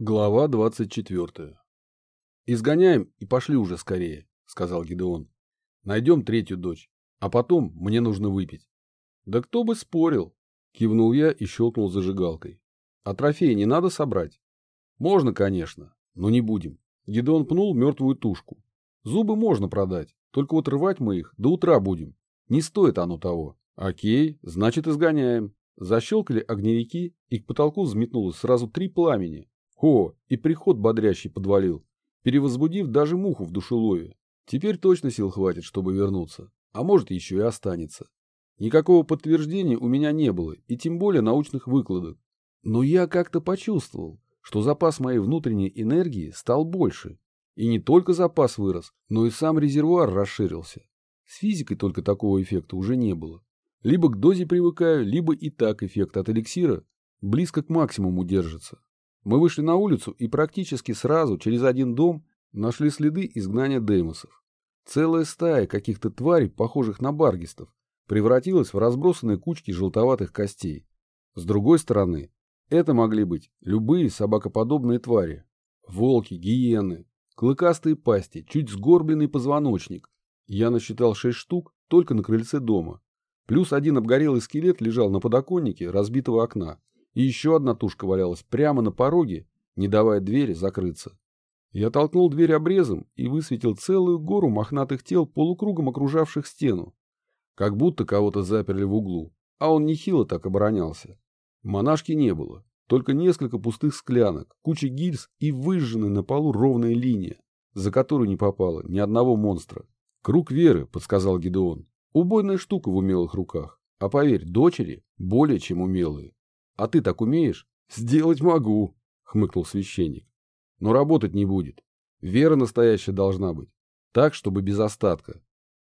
Глава 24. «Изгоняем и пошли уже скорее», — сказал Гидеон. «Найдем третью дочь, а потом мне нужно выпить». «Да кто бы спорил», — кивнул я и щелкнул зажигалкой. «А трофеи не надо собрать?» «Можно, конечно, но не будем». Гидеон пнул мертвую тушку. «Зубы можно продать, только вот рвать мы их до утра будем. Не стоит оно того». «Окей, значит изгоняем». Защелкали огневики, и к потолку взметнулось сразу три пламени, о, и приход бодрящий подвалил, перевозбудив даже муху в душелове. Теперь точно сил хватит, чтобы вернуться. А может, еще и останется. Никакого подтверждения у меня не было, и тем более научных выкладок. Но я как-то почувствовал, что запас моей внутренней энергии стал больше. И не только запас вырос, но и сам резервуар расширился. С физикой только такого эффекта уже не было. Либо к дозе привыкаю, либо и так эффект от эликсира близко к максимуму держится. Мы вышли на улицу и практически сразу через один дом нашли следы изгнания деймосов. Целая стая каких-то тварей, похожих на баргистов, превратилась в разбросанные кучки желтоватых костей. С другой стороны, это могли быть любые собакоподобные твари. Волки, гиены, клыкастые пасти, чуть сгорбленный позвоночник. Я насчитал шесть штук только на крыльце дома. Плюс один обгорелый скелет лежал на подоконнике разбитого окна и еще одна тушка валялась прямо на пороге, не давая двери закрыться. Я толкнул дверь обрезом и высветил целую гору мохнатых тел, полукругом окружавших стену. Как будто кого-то заперли в углу, а он нехило так оборонялся. Монашки не было, только несколько пустых склянок, куча гильз и выжженная на полу ровная линия, за которую не попало ни одного монстра. «Круг веры», — подсказал Гидеон. «Убойная штука в умелых руках. А поверь, дочери более чем умелые. А ты так умеешь? Сделать могу, хмыкнул священник. Но работать не будет. Вера настоящая должна быть. Так, чтобы без остатка.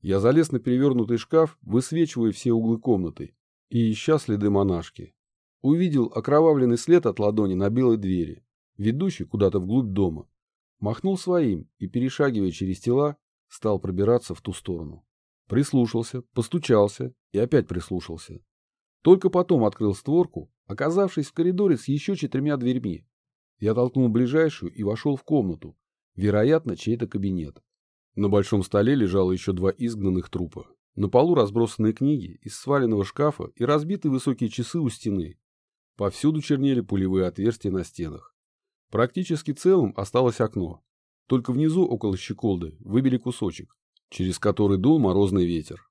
Я залез на перевернутый шкаф, высвечивая все углы комнаты, и ища следы монашки. Увидел окровавленный след от ладони на белой двери, ведущий куда-то вглубь дома. Махнул своим и, перешагивая через тела, стал пробираться в ту сторону. Прислушался, постучался и опять прислушался. Только потом открыл створку, оказавшись в коридоре с еще четырьмя дверьми. Я толкнул ближайшую и вошел в комнату, вероятно, чей-то кабинет. На большом столе лежало еще два изгнанных трупа. На полу разбросанные книги из сваленного шкафа и разбитые высокие часы у стены. Повсюду чернели пулевые отверстия на стенах. Практически целым осталось окно. Только внизу, около щеколды, выбили кусочек, через который дул морозный ветер.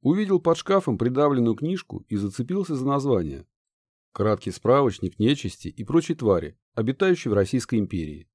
Увидел под шкафом придавленную книжку и зацепился за название. Краткий справочник нечисти и прочей твари, обитающей в Российской империи.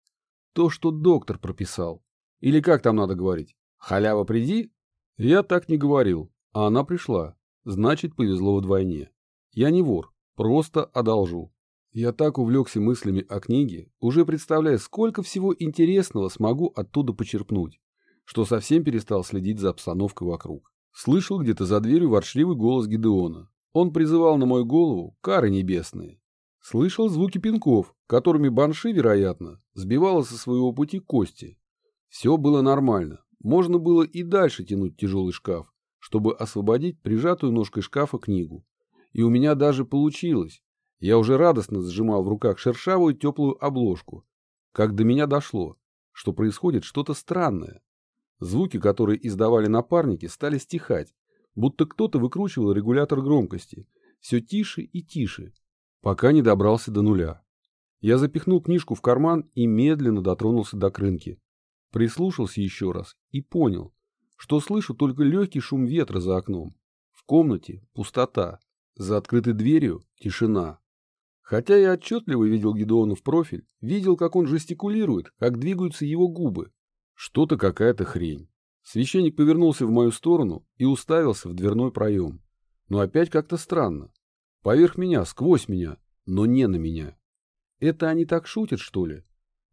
То, что доктор прописал. Или как там надо говорить? Халява приди? Я так не говорил, а она пришла. Значит, повезло вдвойне. Я не вор, просто одолжу. Я так увлекся мыслями о книге, уже представляя, сколько всего интересного смогу оттуда почерпнуть, что совсем перестал следить за обстановкой вокруг. Слышал где-то за дверью ворчливый голос Гидеона. Он призывал на мою голову кары небесные. Слышал звуки пинков, которыми Банши, вероятно, сбивала со своего пути кости. Все было нормально. Можно было и дальше тянуть тяжелый шкаф, чтобы освободить прижатую ножкой шкафа книгу. И у меня даже получилось. Я уже радостно сжимал в руках шершавую теплую обложку, как до меня дошло, что происходит что-то странное. Звуки, которые издавали напарники, стали стихать, будто кто-то выкручивал регулятор громкости, все тише и тише, пока не добрался до нуля. Я запихнул книжку в карман и медленно дотронулся до крынки. Прислушался еще раз и понял, что слышу только легкий шум ветра за окном. В комнате пустота, за открытой дверью тишина. Хотя я отчетливо видел Гедеона в профиль, видел, как он жестикулирует, как двигаются его губы, что-то какая-то хрень. Священник повернулся в мою сторону и уставился в дверной проем. Но опять как-то странно. Поверх меня, сквозь меня, но не на меня. Это они так шутят, что ли?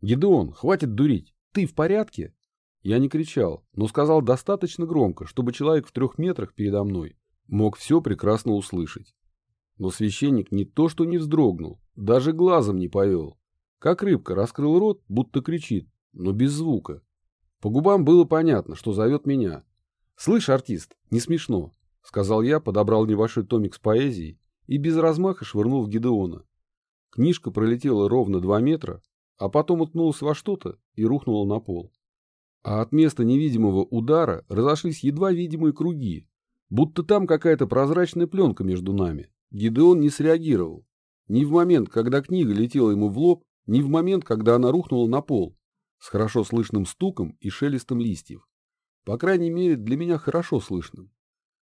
Гедеон, хватит дурить. Ты в порядке? Я не кричал, но сказал достаточно громко, чтобы человек в трех метрах передо мной мог все прекрасно услышать. Но священник не то что не вздрогнул, даже глазом не повел. Как рыбка раскрыл рот, будто кричит, но без звука. По губам было понятно, что зовет меня. «Слышь, артист, не смешно», — сказал я, подобрал небольшой томик с поэзией и без размаха швырнул в Гидеона. Книжка пролетела ровно два метра, а потом уткнулась во что-то и рухнула на пол. А от места невидимого удара разошлись едва видимые круги, будто там какая-то прозрачная пленка между нами. Гидеон не среагировал. Ни в момент, когда книга летела ему в лоб, ни в момент, когда она рухнула на пол, с хорошо слышным стуком и шелестом листьев. По крайней мере, для меня хорошо слышным.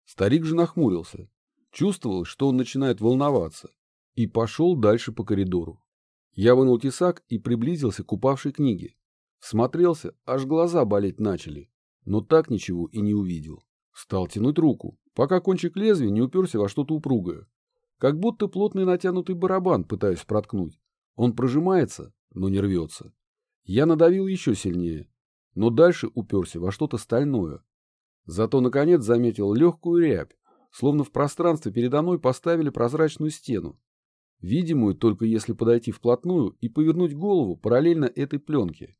Старик же нахмурился. Чувствовал, что он начинает волноваться, и пошел дальше по коридору. Я вынул тесак и приблизился к упавшей книге. Всмотрелся, аж глаза болеть начали, но так ничего и не увидел. Стал тянуть руку, пока кончик лезвия не уперся во что-то упругое. Как будто плотный натянутый барабан пытаюсь проткнуть. Он прожимается, но не рвется. Я надавил еще сильнее, но дальше уперся во что-то стальное. Зато, наконец, заметил легкую рябь, словно в пространстве передо мной поставили прозрачную стену, видимую только если подойти вплотную и повернуть голову параллельно этой пленке.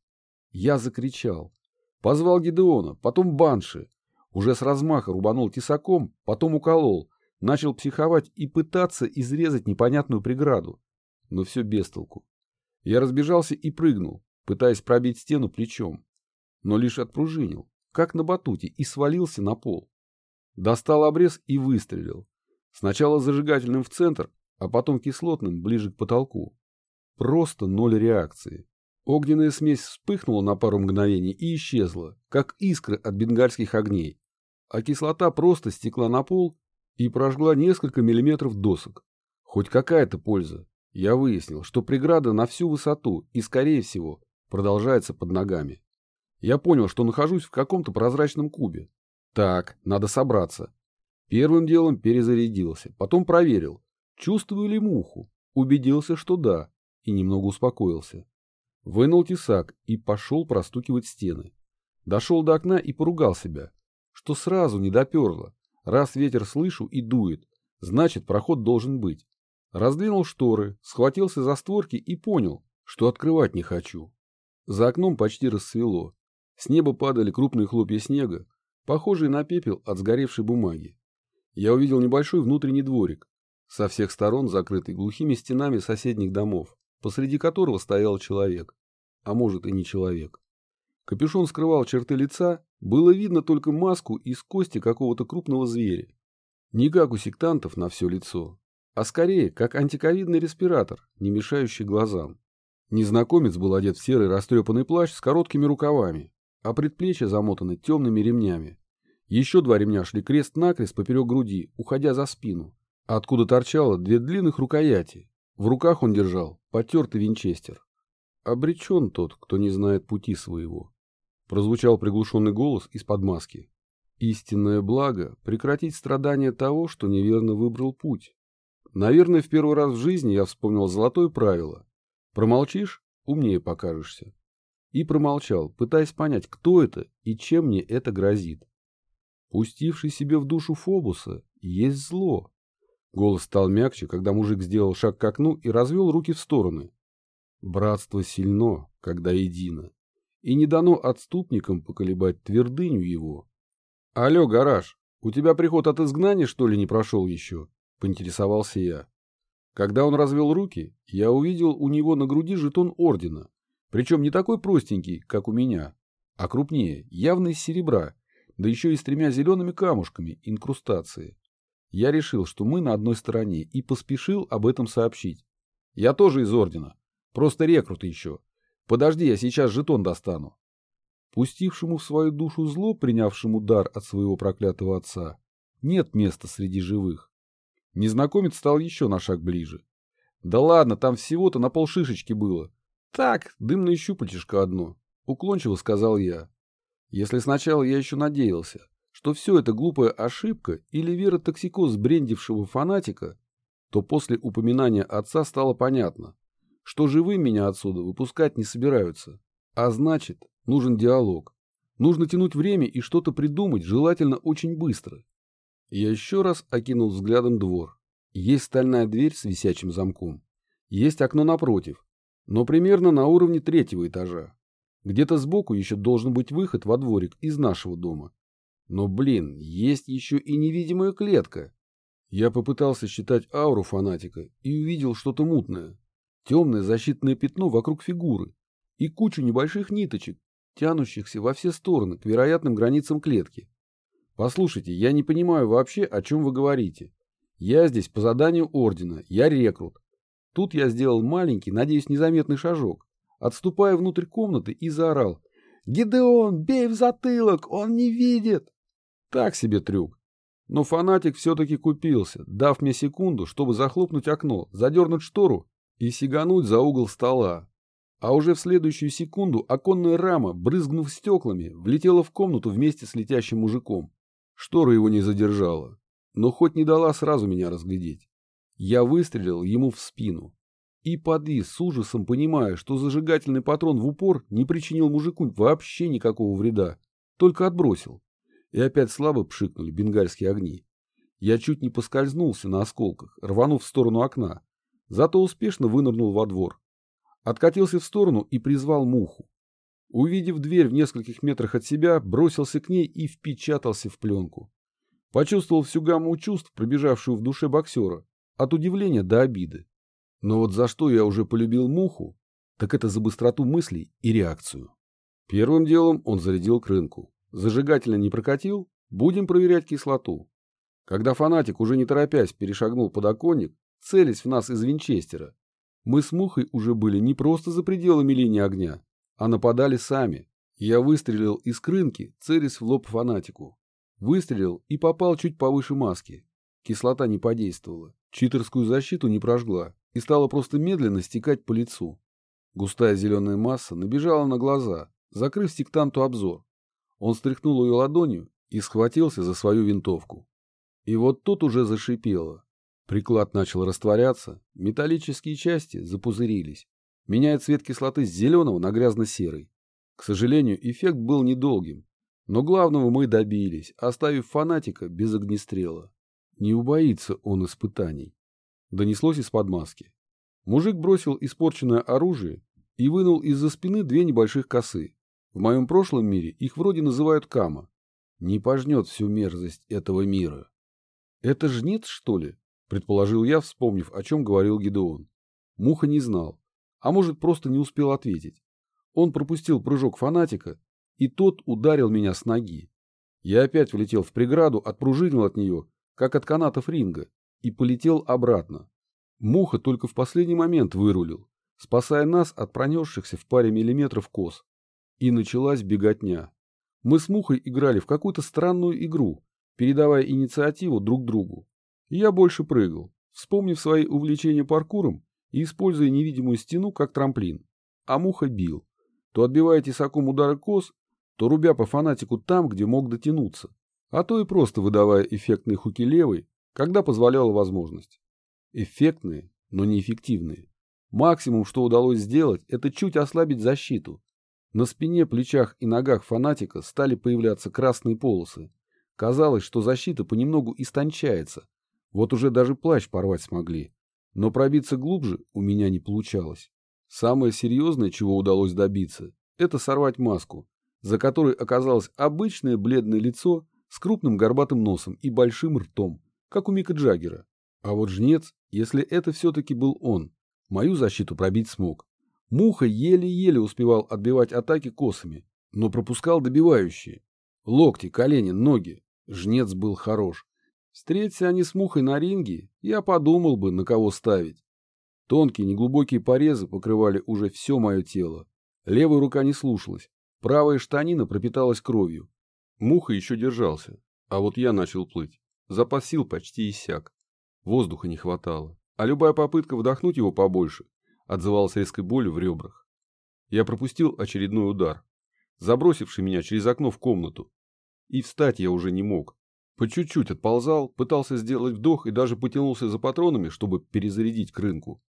Я закричал. Позвал Гидеона, потом Банши. Уже с размаха рубанул тесаком, потом уколол. Начал психовать и пытаться изрезать непонятную преграду. Но все без толку. Я разбежался и прыгнул, пытаясь пробить стену плечом. Но лишь отпружинил, как на батуте, и свалился на пол. Достал обрез и выстрелил. Сначала зажигательным в центр, а потом кислотным ближе к потолку. Просто ноль реакции. Огненная смесь вспыхнула на пару мгновений и исчезла, как искры от бенгальских огней. А кислота просто стекла на пол и прожгла несколько миллиметров досок. Хоть какая-то польза. Я выяснил, что преграда на всю высоту и, скорее всего, продолжается под ногами. Я понял, что нахожусь в каком-то прозрачном кубе. Так, надо собраться. Первым делом перезарядился, потом проверил, чувствую ли муху. Убедился, что да, и немного успокоился. Вынул тесак и пошел простукивать стены. Дошел до окна и поругал себя, что сразу не доперло. Раз ветер слышу и дует, значит проход должен быть. Раздвинул шторы, схватился за створки и понял, что открывать не хочу. За окном почти рассвело. С неба падали крупные хлопья снега, похожие на пепел от сгоревшей бумаги. Я увидел небольшой внутренний дворик, со всех сторон закрытый глухими стенами соседних домов посреди которого стоял человек, а может и не человек. Капюшон скрывал черты лица, было видно только маску из кости какого-то крупного зверя. Не как у сектантов на все лицо, а скорее как антиковидный респиратор, не мешающий глазам. Незнакомец был одет в серый растрепанный плащ с короткими рукавами, а предплечья замотаны темными ремнями. Еще два ремня шли крест-накрест поперек груди, уходя за спину, откуда торчало две длинных рукояти, в руках он держал потертый винчестер. Обречен тот, кто не знает пути своего. Прозвучал приглушенный голос из-под маски. Истинное благо — прекратить страдания того, что неверно выбрал путь. Наверное, в первый раз в жизни я вспомнил золотое правило. Промолчишь — умнее покажешься. И промолчал, пытаясь понять, кто это и чем мне это грозит. Пустивший себе в душу Фобуса есть зло, Голос стал мягче, когда мужик сделал шаг к окну и развел руки в стороны. Братство сильно, когда едино, и не дано отступникам поколебать твердыню его. — Алло, гараж, у тебя приход от изгнания, что ли, не прошел еще? — поинтересовался я. Когда он развел руки, я увидел у него на груди жетон ордена, причем не такой простенький, как у меня, а крупнее, явно из серебра, да еще и с тремя зелеными камушками инкрустации. Я решил, что мы на одной стороне, и поспешил об этом сообщить. Я тоже из ордена. Просто рекрут еще. Подожди, я сейчас жетон достану. Пустившему в свою душу зло, принявшему дар от своего проклятого отца, нет места среди живых. Незнакомец стал еще на шаг ближе. Да ладно, там всего-то на полшишечки было. Так, дымное щупальчишко одно. Уклончиво сказал я. Если сначала я еще надеялся, что все это глупая ошибка или веротоксикоз брендившего фанатика, то после упоминания отца стало понятно, что живым меня отсюда выпускать не собираются. А значит, нужен диалог. Нужно тянуть время и что-то придумать, желательно очень быстро. Я еще раз окинул взглядом двор. Есть стальная дверь с висячим замком. Есть окно напротив, но примерно на уровне третьего этажа. Где-то сбоку еще должен быть выход во дворик из нашего дома. Но, блин, есть еще и невидимая клетка. Я попытался считать ауру фанатика и увидел что-то мутное. Темное защитное пятно вокруг фигуры, и кучу небольших ниточек, тянущихся во все стороны к вероятным границам клетки. Послушайте, я не понимаю вообще, о чем вы говорите. Я здесь по заданию ордена, я рекрут. Тут я сделал маленький, надеюсь, незаметный шажок, отступая внутрь комнаты и заорал. «Гидеон, бей в затылок, он не видит!» Так себе трюк. Но фанатик все-таки купился, дав мне секунду, чтобы захлопнуть окно, задернуть штору и сигануть за угол стола. А уже в следующую секунду оконная рама, брызгнув стеклами, влетела в комнату вместе с летящим мужиком. Штора его не задержала, но хоть не дала сразу меня разглядеть. Я выстрелил ему в спину и подвис с ужасом, понимая, что зажигательный патрон в упор не причинил мужику вообще никакого вреда, только отбросил и опять слабо пшикнули бенгальские огни. Я чуть не поскользнулся на осколках, рванув в сторону окна, зато успешно вынырнул во двор. Откатился в сторону и призвал муху. Увидев дверь в нескольких метрах от себя, бросился к ней и впечатался в пленку. Почувствовал всю гамму чувств, пробежавшую в душе боксера, от удивления до обиды. Но вот за что я уже полюбил муху, так это за быстроту мыслей и реакцию. Первым делом он зарядил к рынку. Зажигательно не прокатил? Будем проверять кислоту. Когда фанатик, уже не торопясь, перешагнул подоконник, целясь в нас из винчестера, мы с Мухой уже были не просто за пределами линии огня, а нападали сами. Я выстрелил из крынки, целясь в лоб фанатику. Выстрелил и попал чуть повыше маски. Кислота не подействовала, читерскую защиту не прожгла и стала просто медленно стекать по лицу. Густая зеленая масса набежала на глаза, закрыв сектанту обзор. Он стряхнул ее ладонью и схватился за свою винтовку. И вот тут уже зашипело. Приклад начал растворяться, металлические части запузырились, меняя цвет кислоты с зеленого на грязно-серый. К сожалению, эффект был недолгим, но главного мы добились, оставив фанатика без огнестрела. Не убоится он испытаний. Донеслось из-под маски. Мужик бросил испорченное оружие и вынул из-за спины две небольших косы. В моем прошлом мире их вроде называют Кама. Не пожнет всю мерзость этого мира. Это жнец, что ли? Предположил я, вспомнив, о чем говорил Гидеон. Муха не знал. А может, просто не успел ответить. Он пропустил прыжок фанатика, и тот ударил меня с ноги. Я опять влетел в преграду, отпружинил от нее, как от канатов ринга, и полетел обратно. Муха только в последний момент вырулил, спасая нас от пронесшихся в паре миллиметров кос. И началась беготня. Мы с Мухой играли в какую-то странную игру, передавая инициативу друг другу. я больше прыгал, вспомнив свои увлечения паркуром и используя невидимую стену как трамплин. А Муха бил. То отбивая тесаком удары кос, то рубя по фанатику там, где мог дотянуться, а то и просто выдавая эффектные хуки левой, когда позволяла возможность. Эффектные, но неэффективные. Максимум, что удалось сделать, это чуть ослабить защиту, на спине, плечах и ногах фанатика стали появляться красные полосы. Казалось, что защита понемногу истончается. Вот уже даже плащ порвать смогли. Но пробиться глубже у меня не получалось. Самое серьезное, чего удалось добиться, это сорвать маску, за которой оказалось обычное бледное лицо с крупным горбатым носом и большим ртом, как у Мика Джаггера. А вот жнец, если это все-таки был он, мою защиту пробить смог. Муха еле-еле успевал отбивать атаки косами, но пропускал добивающие. Локти, колени, ноги. Жнец был хорош. Встреться они с Мухой на ринге, я подумал бы, на кого ставить. Тонкие, неглубокие порезы покрывали уже все мое тело. Левая рука не слушалась, правая штанина пропиталась кровью. Муха еще держался, а вот я начал плыть. Запас сил почти иссяк. Воздуха не хватало, а любая попытка вдохнуть его побольше отзывалась резкой болью в ребрах. Я пропустил очередной удар, забросивший меня через окно в комнату. И встать я уже не мог. По чуть-чуть отползал, пытался сделать вдох и даже потянулся за патронами, чтобы перезарядить к рынку.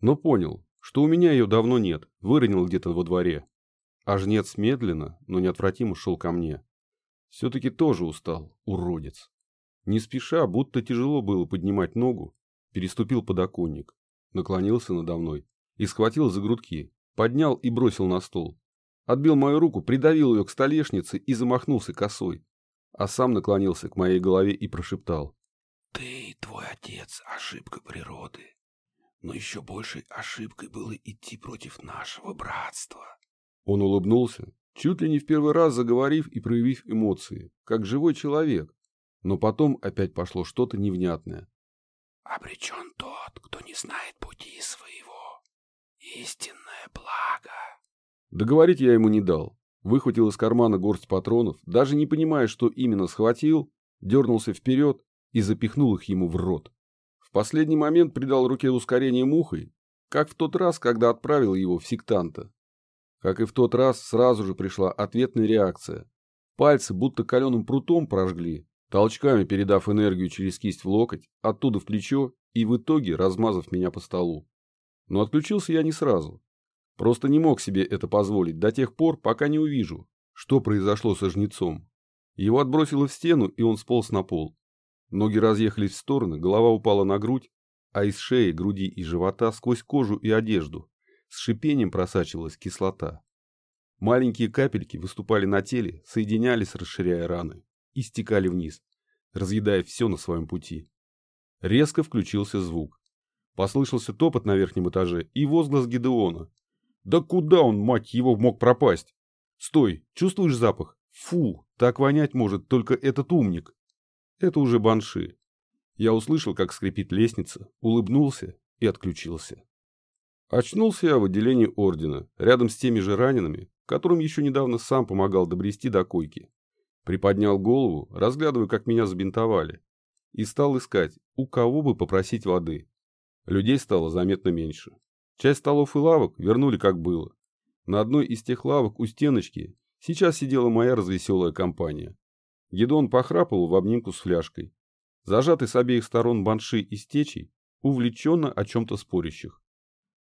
Но понял, что у меня ее давно нет, выронил где-то во дворе. А жнец медленно, но неотвратимо шел ко мне. Все-таки тоже устал, уродец. Не спеша, будто тяжело было поднимать ногу, переступил подоконник, наклонился надо мной и схватил за грудки, поднял и бросил на стол. Отбил мою руку, придавил ее к столешнице и замахнулся косой, а сам наклонился к моей голове и прошептал. «Ты, твой отец, ошибка природы, но еще большей ошибкой было идти против нашего братства. Он улыбнулся, чуть ли не в первый раз заговорив и проявив эмоции, как живой человек, но потом опять пошло что-то невнятное. «Обречен тот, кто не знает пути своего. Истинное благо». Договорить я ему не дал. Выхватил из кармана горсть патронов, даже не понимая, что именно схватил, дернулся вперед и запихнул их ему в рот. В последний момент придал руке ускорение мухой, как в тот раз, когда отправил его в сектанта. Как и в тот раз, сразу же пришла ответная реакция. Пальцы будто каленым прутом прожгли, толчками передав энергию через кисть в локоть, оттуда в плечо и в итоге размазав меня по столу. Но отключился я не сразу. Просто не мог себе это позволить до тех пор, пока не увижу, что произошло со жнецом. Его отбросило в стену, и он сполз на пол. Ноги разъехались в стороны, голова упала на грудь, а из шеи, груди и живота сквозь кожу и одежду с шипением просачивалась кислота. Маленькие капельки выступали на теле, соединялись, расширяя раны, и стекали вниз, разъедая все на своем пути. Резко включился звук. Послышался топот на верхнем этаже и возглас Гидеона. «Да куда он, мать его, мог пропасть? Стой, чувствуешь запах? Фу, так вонять может только этот умник!» Это уже банши. Я услышал, как скрипит лестница, улыбнулся и отключился. Очнулся я в отделении ордена, рядом с теми же ранеными, которым еще недавно сам помогал добрести до койки. Приподнял голову, разглядывая, как меня забинтовали, и стал искать, у кого бы попросить воды. Людей стало заметно меньше. Часть столов и лавок вернули как было. На одной из тех лавок у стеночки сейчас сидела моя развеселая компания. Гедон похрапывал в обнимку с фляжкой. Зажатый с обеих сторон банши и стечей, увлеченно о чем-то спорящих.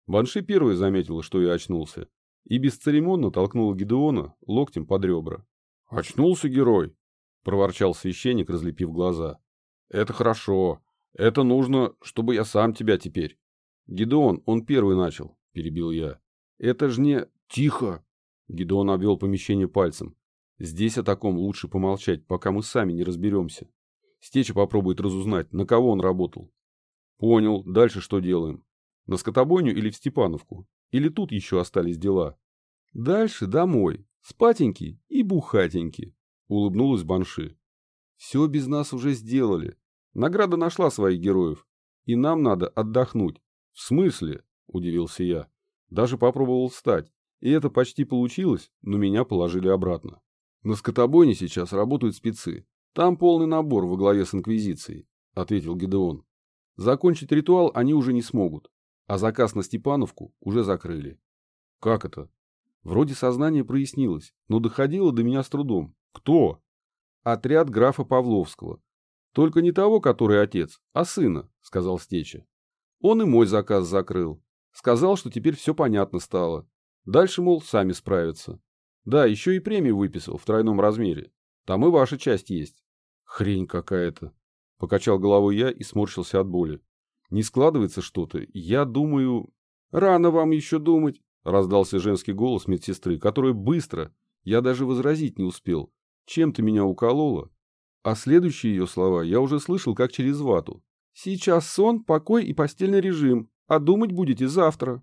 Банши первой заметила, что я очнулся, и бесцеремонно толкнула Гедеона локтем под ребра. «Очнулся герой!» – проворчал священник, разлепив глаза. «Это хорошо. Это нужно, чтобы я сам тебя теперь». «Гедеон, он первый начал», – перебил я. «Это ж не...» «Тихо!» – Гедеон обвел помещение пальцем. Здесь о таком лучше помолчать, пока мы сами не разберемся. Стеча попробует разузнать, на кого он работал. Понял, дальше что делаем? На скотобойню или в Степановку? Или тут еще остались дела? Дальше домой, спатеньки и бухатеньки, улыбнулась Банши. Все без нас уже сделали. Награда нашла своих героев. И нам надо отдохнуть. В смысле? Удивился я. Даже попробовал встать. И это почти получилось, но меня положили обратно. «На скотобойне сейчас работают спецы. Там полный набор во главе с Инквизицией», — ответил Гедеон. «Закончить ритуал они уже не смогут, а заказ на Степановку уже закрыли». «Как это?» Вроде сознание прояснилось, но доходило до меня с трудом. «Кто?» «Отряд графа Павловского. Только не того, который отец, а сына», — сказал Стеча. Он и мой заказ закрыл. Сказал, что теперь все понятно стало. Дальше, мол, сами справятся. Да, еще и премию выписал в тройном размере. Там и ваша часть есть. Хрень какая-то. Покачал головой я и сморщился от боли. Не складывается что-то. Я думаю... Рано вам еще думать, раздался женский голос медсестры, которая быстро, я даже возразить не успел, чем ты меня уколола. А следующие ее слова я уже слышал как через вату. Сейчас сон, покой и постельный режим, а думать будете завтра.